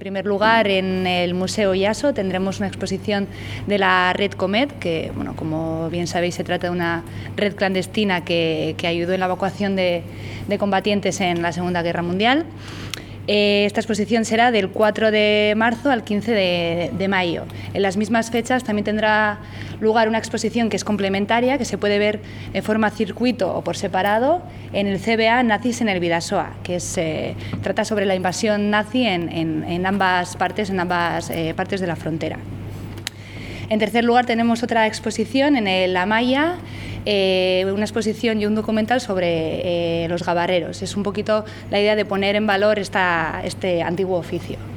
En primer lugar, en el Museo Yaso tendremos una exposición de la Red Comet, que, bueno, como bien sabéis, se trata de una red clandestina que, ayudó en la evacuación de, de combatientes en la Segunda Guerra Mundial. Eh, esta exposición será del 4 de marzo al 15 de, mayo. En las mismas fechas también tendrá lugar una exposición que es complementaria, que se puede ver en forma circuito o por separado en el CBA Nazis en el Vidasoa, que se trata sobre la invasión nazi en, ambas partes, en ambas eh, partes de la frontera. En tercer lugar, tenemos otra exposición en el Amaya, eh, una exposición y un documental sobre eh, los gabarreros. Es un poquito la idea de poner en valor este antiguo oficio.